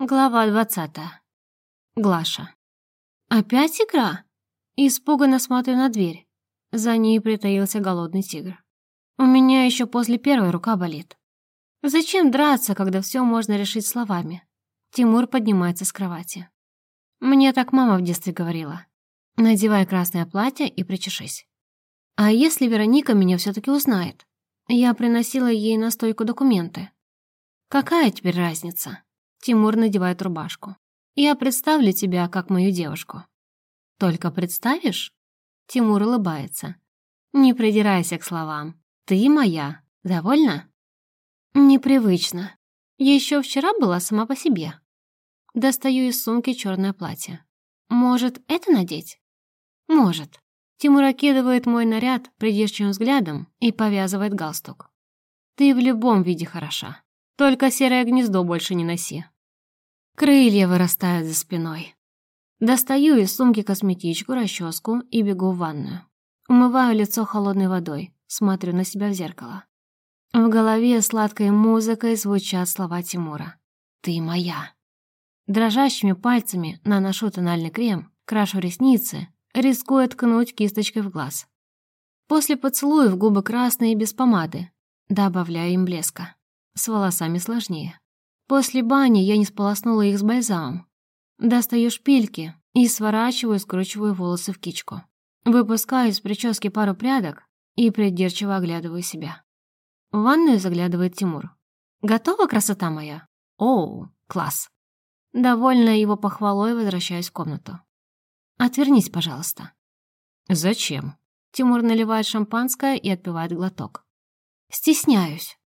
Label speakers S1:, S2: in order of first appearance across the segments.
S1: Глава двадцатая. Глаша. «Опять игра?» Испуганно смотрю на дверь. За ней притаился голодный тигр. У меня еще после первой рука болит. Зачем драться, когда все можно решить словами? Тимур поднимается с кровати. Мне так мама в детстве говорила. Надевай красное платье и причешись. А если Вероника меня все-таки узнает? Я приносила ей на стойку документы. Какая теперь разница? Тимур надевает рубашку. «Я представлю тебя как мою девушку». «Только представишь?» Тимур улыбается. «Не придирайся к словам. Ты моя. Довольна?» «Непривычно. Еще вчера была сама по себе». Достаю из сумки черное платье. «Может, это надеть?» «Может». Тимур окидывает мой наряд придирчивым взглядом и повязывает галстук. «Ты в любом виде хороша. Только серое гнездо больше не носи. Крылья вырастают за спиной. Достаю из сумки косметичку, расческу и бегу в ванную. Умываю лицо холодной водой, смотрю на себя в зеркало. В голове сладкой музыкой звучат слова Тимура. «Ты моя». Дрожащими пальцами наношу тональный крем, крашу ресницы, рискуя ткнуть кисточкой в глаз. После поцелуев губы красные без помады, добавляю им блеска. С волосами сложнее. После бани я не сполоснула их с бальзамом. Достаю шпильки и сворачиваю, скручиваю волосы в кичку. Выпускаю из прически пару прядок и придирчиво оглядываю себя. В ванную заглядывает Тимур. «Готова, красота моя?» «Оу, класс!» Довольная его похвалой, возвращаюсь в комнату. «Отвернись, пожалуйста».
S2: «Зачем?»
S1: Тимур наливает шампанское и отпивает глоток. «Стесняюсь».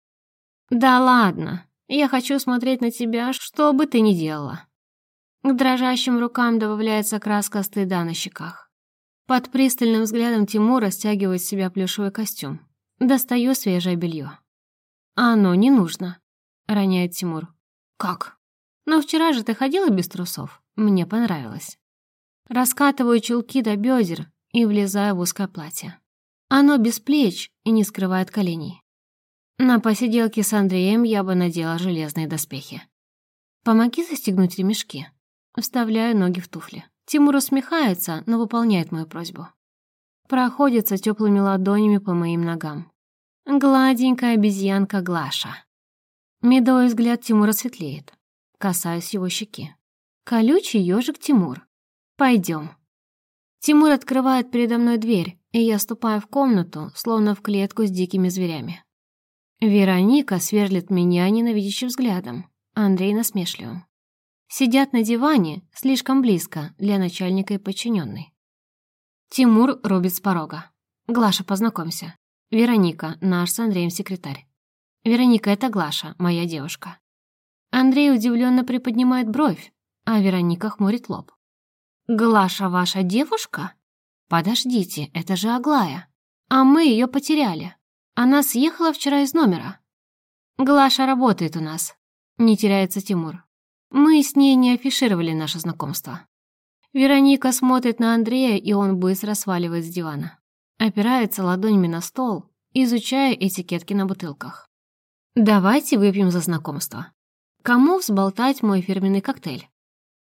S1: «Да ладно, я хочу смотреть на тебя, что бы ты ни делала». К дрожащим рукам добавляется краска стыда на щеках. Под пристальным взглядом Тимура стягивает с себя плюшевый костюм. Достаю свежее белье. «А оно не нужно», — роняет Тимур. «Как? Но вчера же ты ходила без трусов. Мне понравилось». Раскатываю чулки до бедер и влезаю в узкое платье. Оно без плеч и не скрывает коленей. На посиделке с Андреем я бы надела железные доспехи. Помоги застегнуть ремешки. Вставляю ноги в туфли. Тимур усмехается, но выполняет мою просьбу. Проходится теплыми ладонями по моим ногам. Гладенькая обезьянка Глаша. Медовый взгляд Тимура светлеет. Касаюсь его щеки. Колючий ежик Тимур. Пойдем. Тимур открывает передо мной дверь, и я ступаю в комнату, словно в клетку с дикими зверями. Вероника сверлит меня ненавидящим взглядом, Андрей насмешливым. Сидят на диване слишком близко для начальника и подчиненной. Тимур рубит с порога. «Глаша, познакомься. Вероника, наш с Андреем секретарь. Вероника — это Глаша, моя девушка». Андрей удивленно приподнимает бровь, а Вероника хмурит лоб. «Глаша ваша девушка? Подождите, это же Аглая. А мы ее потеряли». Она съехала вчера из номера. Глаша работает у нас. Не теряется Тимур. Мы с ней не афишировали наше знакомство. Вероника смотрит на Андрея, и он быстро сваливает с дивана. Опирается ладонями на стол, изучая этикетки на бутылках. «Давайте выпьем за знакомство. Кому взболтать мой фирменный коктейль?»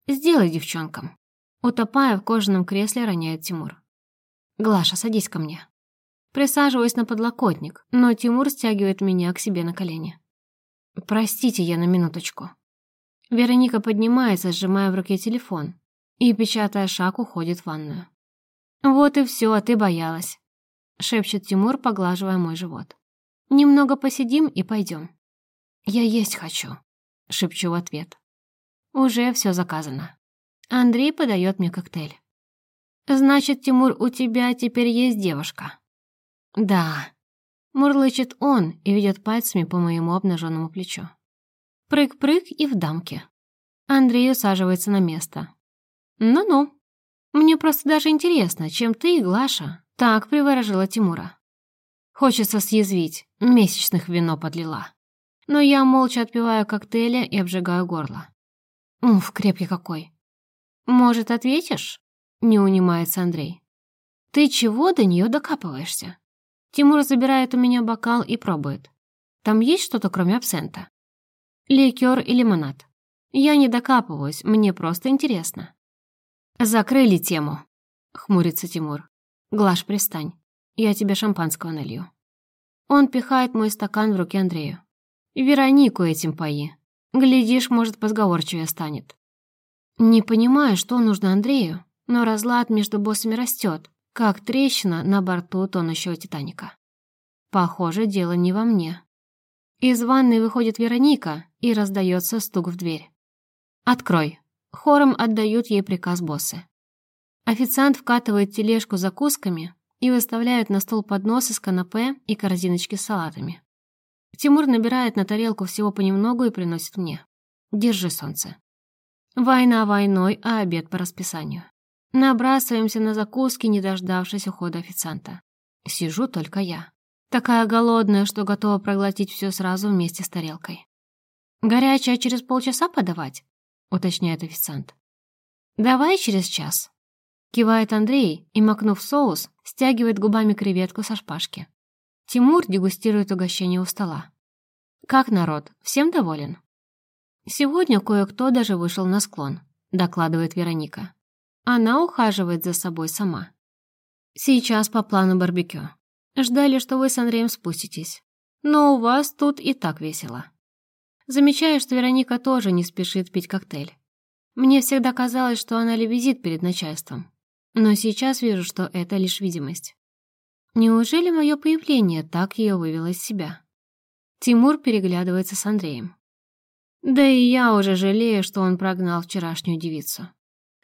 S1: «Сделай девчонкам». Утопая в кожаном кресле, роняет Тимур. «Глаша, садись ко мне». Присаживаюсь на подлокотник, но Тимур стягивает меня к себе на колени. «Простите, я на минуточку». Вероника поднимается, сжимая в руке телефон, и, печатая шаг, уходит в ванную. «Вот и все, а ты боялась», — шепчет Тимур, поглаживая мой живот. «Немного посидим и пойдем». «Я есть хочу», — шепчу в ответ. «Уже все заказано». Андрей подает мне коктейль. «Значит, Тимур, у тебя теперь есть девушка?» «Да», — мурлычет он и ведет пальцами по моему обнаженному плечу. Прыг-прыг и в дамке. Андрей усаживается на место. «Ну-ну, мне просто даже интересно, чем ты и Глаша так приворожила Тимура. Хочется съязвить, месячных вино подлила. Но я молча отпиваю коктейля и обжигаю горло. Уф, крепкий какой. Может, ответишь? Не унимается Андрей. Ты чего до нее докапываешься? Тимур забирает у меня бокал и пробует. Там есть что-то, кроме абсента? Ликер и лимонад. Я не докапываюсь, мне просто интересно». «Закрыли тему», — хмурится Тимур. «Глаш, пристань. Я тебе шампанского налью». Он пихает мой стакан в руки Андрею. «Веронику этим пои. Глядишь, может, позговорчивее станет». Не понимаю, что нужно Андрею, но разлад между боссами растет, как трещина на борту тонущего Титаника. Похоже, дело не во мне. Из ванной выходит Вероника и раздается стук в дверь. «Открой!» Хором отдают ей приказ боссы. Официант вкатывает тележку закусками и выставляет на стол подносы с канапе и корзиночки с салатами. Тимур набирает на тарелку всего понемногу и приносит мне. «Держи, солнце». Война войной, а обед по расписанию. Набрасываемся на закуски, не дождавшись ухода официанта. Сижу только я. Такая голодная, что готова проглотить все сразу вместе с тарелкой. «Горячее через полчаса подавать?» — уточняет официант. «Давай через час». Кивает Андрей и, макнув соус, стягивает губами креветку со шпажки. Тимур дегустирует угощение у стола. «Как народ? Всем доволен?» «Сегодня кое-кто даже вышел на склон», — докладывает Вероника. Она ухаживает за собой сама. «Сейчас по плану барбекю. Ждали, что вы с Андреем спуститесь. Но у вас тут и так весело». Замечаю, что Вероника тоже не спешит пить коктейль. Мне всегда казалось, что она лебезит перед начальством. Но сейчас вижу, что это лишь видимость. Неужели мое появление так ее вывело из себя? Тимур переглядывается с Андреем. Да и я уже жалею, что он прогнал вчерашнюю девицу.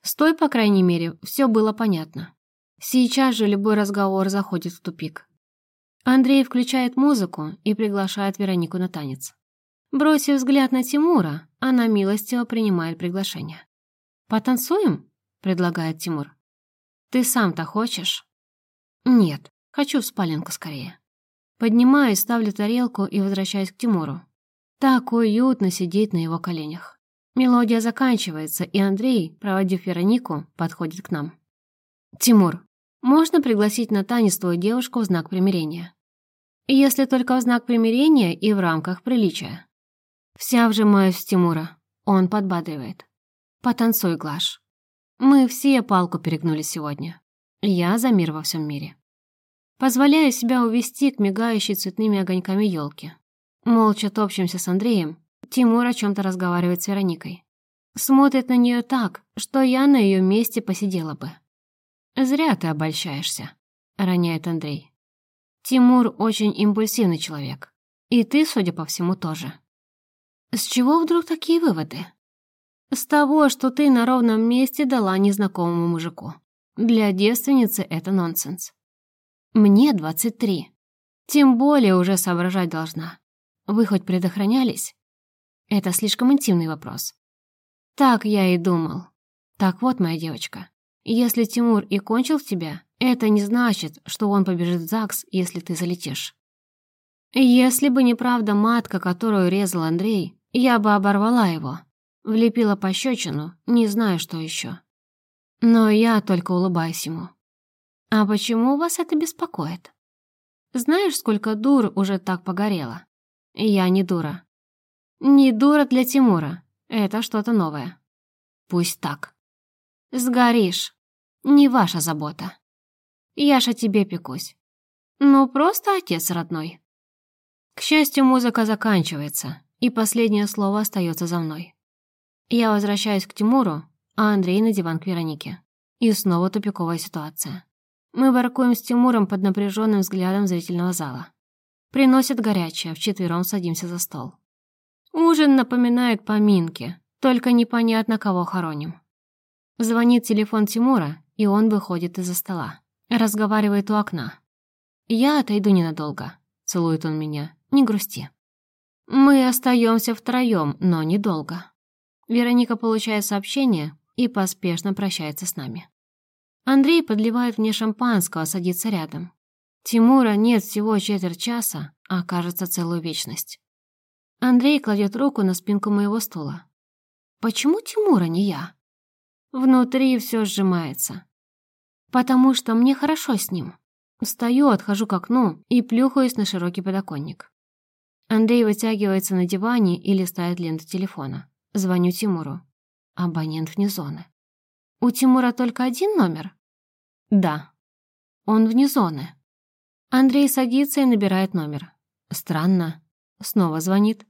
S1: С той, по крайней мере, все было понятно. Сейчас же любой разговор заходит в тупик. Андрей включает музыку и приглашает Веронику на танец. Бросив взгляд на Тимура, она милостиво принимает приглашение. «Потанцуем?» — предлагает Тимур. «Ты сам-то хочешь?» «Нет, хочу в спаленку скорее». Поднимаюсь, ставлю тарелку и возвращаюсь к Тимуру. Так уютно сидеть на его коленях. Мелодия заканчивается, и Андрей, проводив Веронику, подходит к нам. «Тимур, можно пригласить на танец твою девушку в знак примирения?» «Если только в знак примирения и в рамках приличия». Вся вжимаюсь в Тимура. Он подбадривает. «Потанцуй, Глаш. Мы все палку перегнули сегодня. Я за мир во всем мире». Позволяю себя увести к мигающей цветными огоньками елке. Молча топчемся с Андреем. Тимур о чем-то разговаривает с Вероникой. Смотрит на нее так, что я на ее месте посидела бы. «Зря ты обольщаешься», — роняет Андрей. «Тимур очень импульсивный человек. И ты, судя по всему, тоже». «С чего вдруг такие выводы?» «С того, что ты на ровном месте дала незнакомому мужику. Для девственницы это нонсенс. Мне 23. Тем более уже соображать должна. Вы хоть предохранялись? Это слишком интимный вопрос. Так я и думал. Так вот, моя девочка, если Тимур и кончил в тебя, это не значит, что он побежит в ЗАГС, если ты залетишь. Если бы не правда матка, которую резал Андрей, я бы оборвала его. Влепила пощечину, не знаю, что еще. Но я только улыбаюсь ему. А почему вас это беспокоит? Знаешь, сколько дур уже так погорело? Я не дура. Не дура для Тимура. Это что-то новое. Пусть так. Сгоришь. Не ваша забота. Я ж о тебе пекусь. Ну, просто отец родной. К счастью, музыка заканчивается, и последнее слово остается за мной. Я возвращаюсь к Тимуру, а Андрей на диван к Веронике. И снова тупиковая ситуация. Мы воркуем с Тимуром под напряженным взглядом зрительного зала. Приносят горячее, вчетвером садимся за стол. Ужин напоминает поминки, только непонятно, кого хороним. Звонит телефон Тимура, и он выходит из-за стола. Разговаривает у окна. «Я отойду ненадолго», — целует он меня, — «не грусти». Мы остаемся втроем, но недолго. Вероника получает сообщение и поспешно прощается с нами. Андрей подливает мне шампанского, садится рядом. Тимура нет всего четверть часа, а кажется целую вечность. Андрей кладет руку на спинку моего стула. Почему Тимура не я? Внутри все сжимается. Потому что мне хорошо с ним. Встаю, отхожу к окну и плюхаюсь на широкий подоконник. Андрей вытягивается на диване и листает ленту телефона. Звоню Тимуру. Абонент вне зоны. У Тимура только один номер? Да. Он вне зоны. Андрей садится и набирает номер. Странно. Снова звонит.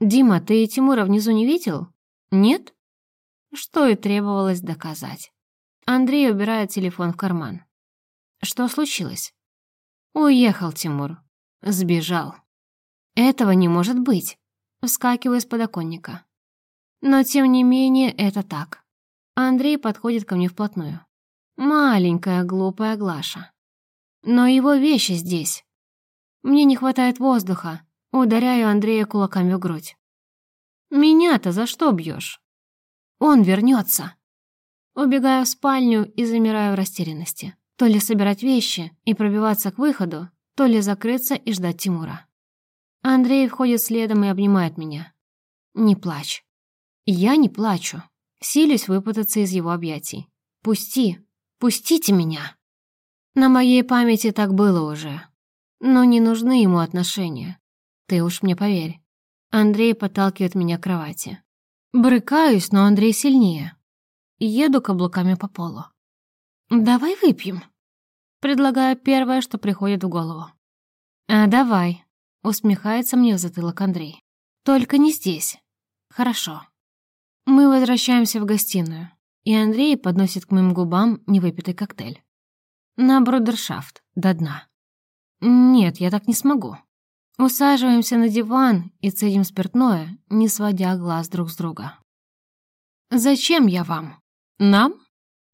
S1: «Дима, ты Тимура внизу не видел?» «Нет?» Что и требовалось доказать. Андрей убирает телефон в карман. «Что случилось?» «Уехал Тимур. Сбежал». «Этого не может быть», — вскакиваю с подоконника. Но тем не менее это так. Андрей подходит ко мне вплотную. Маленькая глупая Глаша. Но его вещи здесь. Мне не хватает воздуха. Ударяю Андрея кулаками в грудь. «Меня-то за что бьешь?» «Он вернется!» Убегаю в спальню и замираю в растерянности. То ли собирать вещи и пробиваться к выходу, то ли закрыться и ждать Тимура. Андрей входит следом и обнимает меня. «Не плачь». Я не плачу. Силюсь выпутаться из его объятий. «Пусти! Пустите меня!» На моей памяти так было уже. Но не нужны ему отношения. Ты уж мне поверь. Андрей подталкивает меня к кровати. Брыкаюсь, но Андрей сильнее. Еду каблуками по полу. «Давай выпьем», Предлагаю первое, что приходит в голову. «А давай», — усмехается мне в затылок Андрей. «Только не здесь. Хорошо». Мы возвращаемся в гостиную, и Андрей подносит к моим губам невыпитый коктейль. На брудершафт, до дна. Нет, я так не смогу. Усаживаемся на диван и цедим спиртное, не сводя глаз друг с друга. «Зачем я вам? Нам?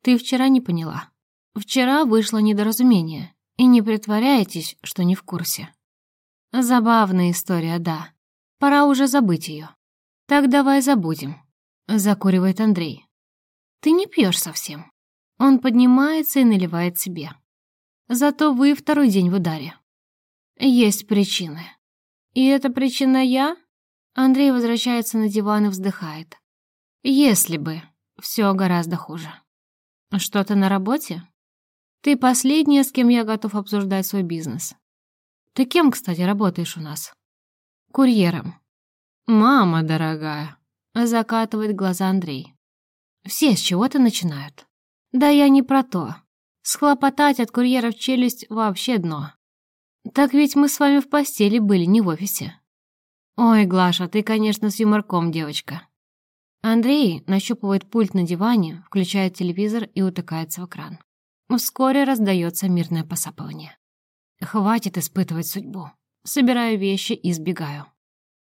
S1: Ты вчера не поняла. Вчера вышло недоразумение, и не притворяйтесь, что не в курсе. Забавная история, да. Пора уже забыть ее. Так давай забудем. Закуривает Андрей. Ты не пьешь совсем. Он поднимается и наливает себе. Зато вы второй день в ударе. Есть причины. И эта причина я? Андрей возвращается на диван и вздыхает. Если бы. Все гораздо хуже. Что-то на работе? Ты последняя, с кем я готов обсуждать свой бизнес. Ты кем, кстати, работаешь у нас? Курьером. Мама дорогая. Закатывает глаза Андрей. Все с чего-то начинают. Да я не про то. Схлопотать от курьеров челюсть вообще дно. Так ведь мы с вами в постели были, не в офисе. Ой, Глаша, ты, конечно, с юморком, девочка. Андрей нащупывает пульт на диване, включает телевизор и утыкается в экран. Вскоре раздается мирное посапывание. Хватит испытывать судьбу. Собираю вещи и сбегаю.